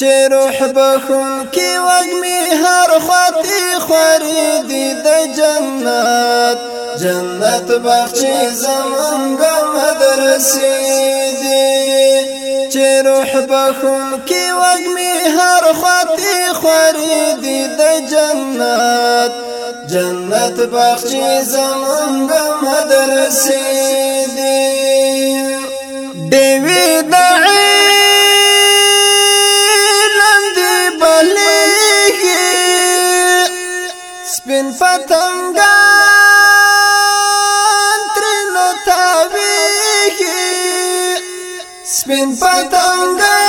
چې روح بخون کې وږمې هر خواتی خوري دي د جنت جنت بخشي زمونږه مدرسې دي چې روح بخون کې وږمې هر خواتی خوري دي د جنت جنت بخشي زمونږه مدرسې سپین پتنګان ترنو تاویږي سپین پتنګان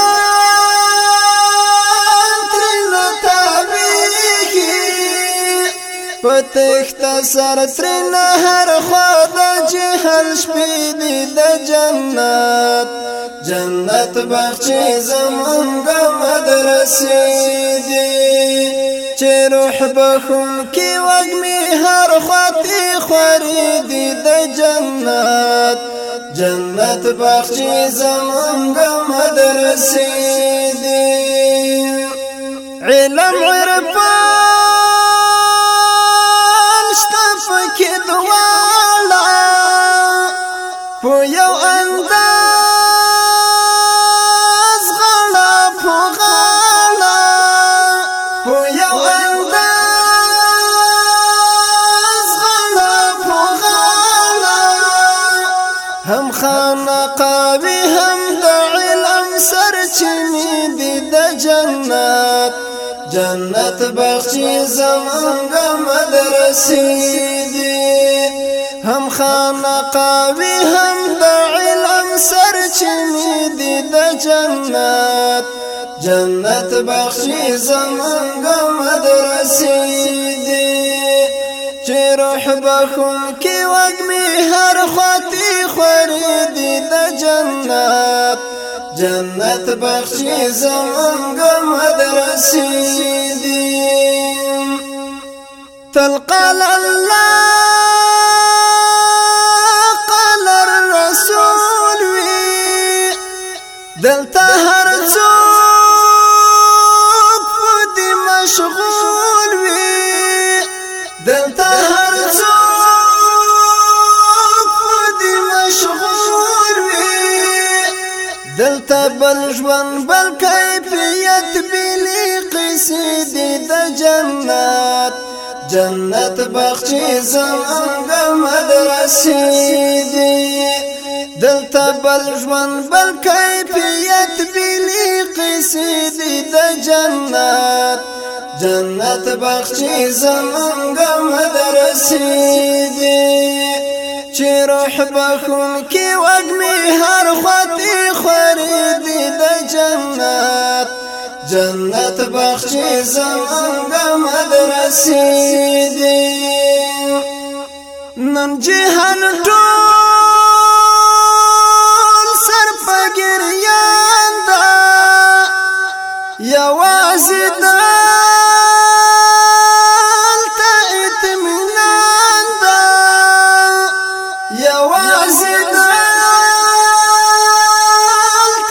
تخت سر تر نهر خود جهل شپې دی د جنت جنت بچي زمونږ مدرسې دی چې روح بخون کې وګمې هر خاطي خوري دی د جنت جنت بخشي زمونږ مدرسې دی علم عرفان هم خانقاوی هم د علم سرچینی دی د جنت جنت بخشی زمانگ مدرسی دي هم خانقاوی هم د علم سرچینی دی د جنت جنت بخشی زمانگ مدرسی دي بخون کی وگمی هر خواتی خوردی دا جنت جنت بخشی زمانگ مدرسی دی تلقال الله دته بل ژوند بل کیفیت بلی قصې دې د جنت جنت بخشي زمونږ مدرسې دې دلته بل ژوند بل کیفیت بلی قصې دې د جنت جنت بخشي زمونږ مدرسې چې روح بخون کې وږمې هر خواتی خورې دي د جنت جنت بخشي زمونږ مدرسې دي نن جهان ټول سر په ګریه یوازې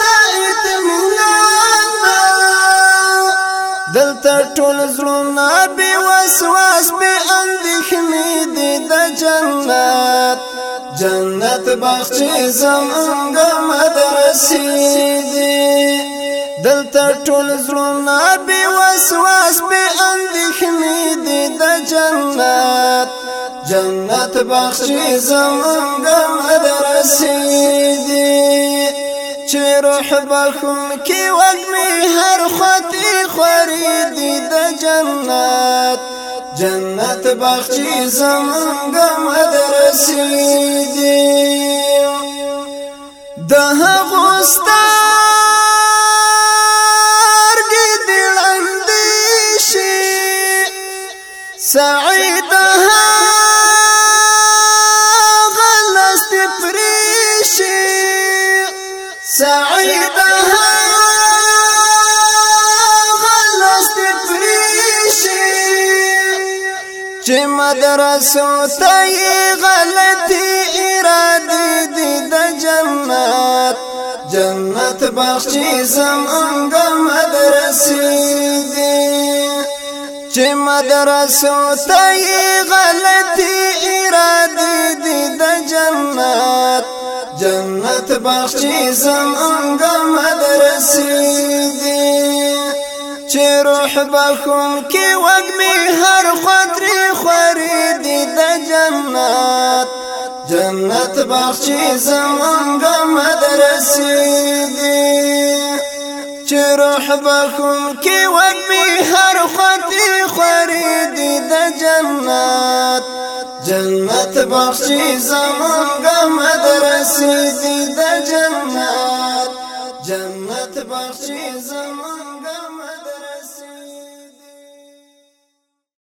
دلته اطمینان ده دلته ټول زړونه بې وسواس بې اندېښنې دي د جنت جنت باغچې زمونږ مدرسې دي دلته ټول زړونه بې وسواس بې اندېښنې دي د جنت جنت بخشي زمانگا مدرسی دی چی روح بخون کی وقمی هر خطی خوریدی دا جنت جنت بخشی زمانگا مدرسی دی ده غستار سعيدها چه مدرسو ته غلطی اراده دی د جنت جنت زمان زمونږ مدرسی دی چه مدرسو ته غلطی اراده دی د جنت جنت بخشي مدرسی دی روح بخون كي وږمې هر خطري خوري دي د جنت جنت بخشي زمونږ مدرسې دي چې روح بخون کې وږمې هر خطري خوري دي د جنت جنت بخشي زمونږ مدرسې دي د جنت جنت بخشي زمان